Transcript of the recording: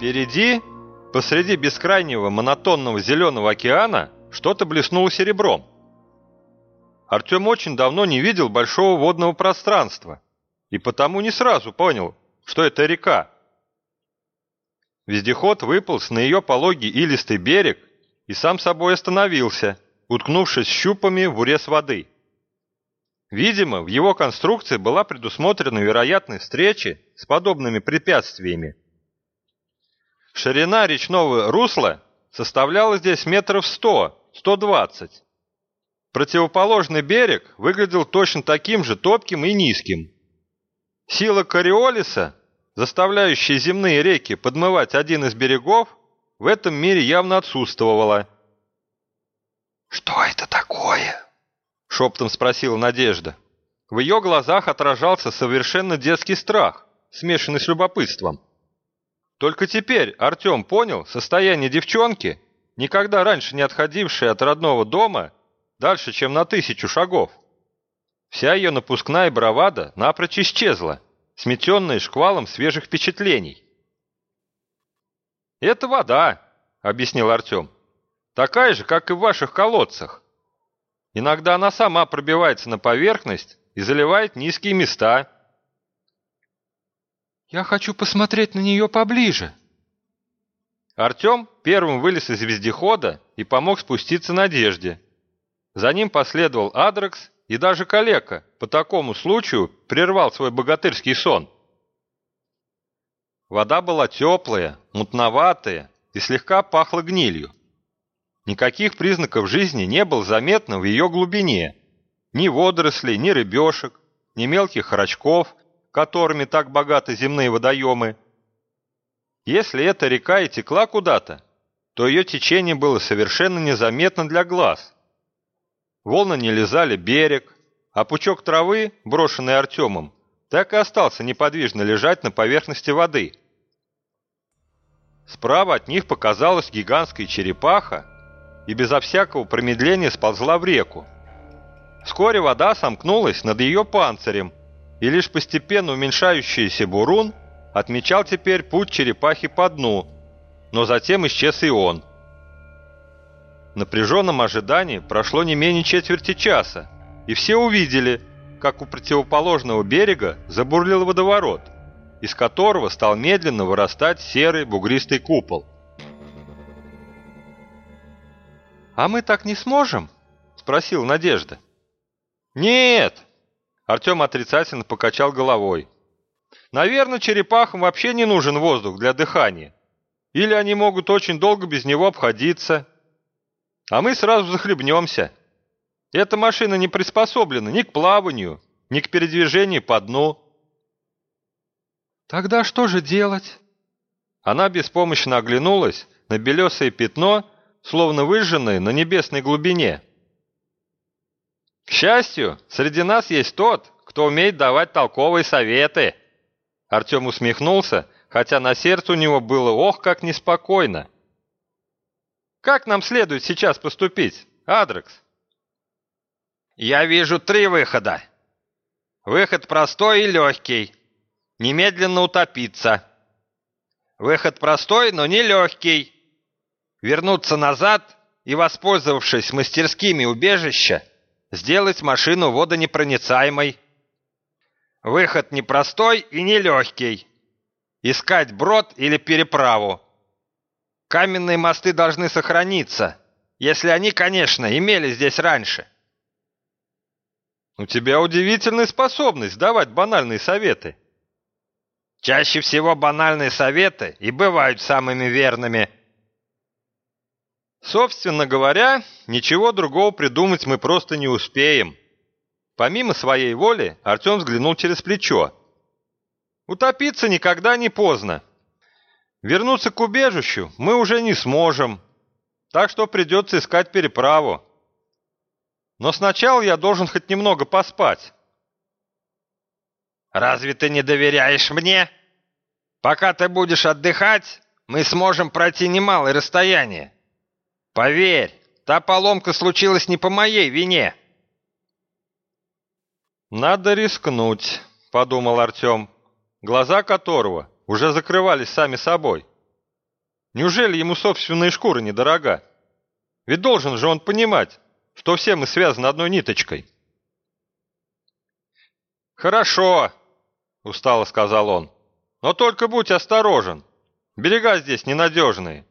Впереди, посреди бескрайнего монотонного зеленого океана, что-то блеснуло серебром. Артем очень давно не видел большого водного пространства и потому не сразу понял, что это река. Вездеход выполз на ее пологий илистый берег и сам собой остановился, уткнувшись щупами в урез воды. Видимо, в его конструкции была предусмотрена вероятность встречи с подобными препятствиями. Ширина речного русла составляла здесь метров 100-120. Противоположный берег выглядел точно таким же топким и низким. Сила Кориолиса, заставляющая земные реки подмывать один из берегов, в этом мире явно отсутствовала. «Что это такое?» шепотом спросила Надежда. В ее глазах отражался совершенно детский страх, смешанный с любопытством. Только теперь Артем понял состояние девчонки, никогда раньше не отходившей от родного дома дальше, чем на тысячу шагов. Вся ее напускная бравада напрочь исчезла, сметенная шквалом свежих впечатлений. «Это вода», — объяснил Артем. «Такая же, как и в ваших колодцах. Иногда она сама пробивается на поверхность и заливает низкие места. «Я хочу посмотреть на нее поближе». Артем первым вылез из вездехода и помог спуститься Надежде. За ним последовал Адрекс и даже калека по такому случаю прервал свой богатырский сон. Вода была теплая, мутноватая и слегка пахла гнилью. Никаких признаков жизни не было заметно в ее глубине. Ни водорослей, ни рыбешек, ни мелких хорочков, которыми так богаты земные водоемы. Если эта река и текла куда-то, то ее течение было совершенно незаметно для глаз. Волны не лизали берег, а пучок травы, брошенный Артемом, так и остался неподвижно лежать на поверхности воды. Справа от них показалась гигантская черепаха, и безо всякого промедления сползла в реку. Вскоре вода сомкнулась над ее панцирем, и лишь постепенно уменьшающийся бурун отмечал теперь путь черепахи по дну, но затем исчез и он. В напряженном ожидании прошло не менее четверти часа, и все увидели, как у противоположного берега забурлил водоворот, из которого стал медленно вырастать серый бугристый купол. «А мы так не сможем?» — спросил Надежда. «Нет!» — Артем отрицательно покачал головой. «Наверное, черепахам вообще не нужен воздух для дыхания. Или они могут очень долго без него обходиться. А мы сразу захлебнемся. Эта машина не приспособлена ни к плаванию, ни к передвижению по дну». «Тогда что же делать?» Она беспомощно оглянулась на белесое пятно, словно выжженные на небесной глубине. К счастью, среди нас есть тот, кто умеет давать толковые советы. Артем усмехнулся, хотя на сердце у него было ох, как неспокойно. Как нам следует сейчас поступить, Адрекс? Я вижу три выхода. Выход простой и легкий. Немедленно утопиться. Выход простой, но не легкий вернуться назад и, воспользовавшись мастерскими убежища, сделать машину водонепроницаемой. Выход непростой и нелегкий. Искать брод или переправу. Каменные мосты должны сохраниться, если они, конечно, имели здесь раньше. У тебя удивительная способность давать банальные советы. Чаще всего банальные советы и бывают самыми верными – Собственно говоря, ничего другого придумать мы просто не успеем. Помимо своей воли, Артем взглянул через плечо. Утопиться никогда не поздно. Вернуться к убежищу мы уже не сможем, так что придется искать переправу. Но сначала я должен хоть немного поспать. «Разве ты не доверяешь мне? Пока ты будешь отдыхать, мы сможем пройти немалое расстояние. Поверь, та поломка случилась не по моей вине. Надо рискнуть, подумал Артем, глаза которого уже закрывались сами собой. Неужели ему собственная шкура недорога? Ведь должен же он понимать, что все мы связаны одной ниточкой. «Хорошо», — устало сказал он, — «но только будь осторожен. Берега здесь ненадежные.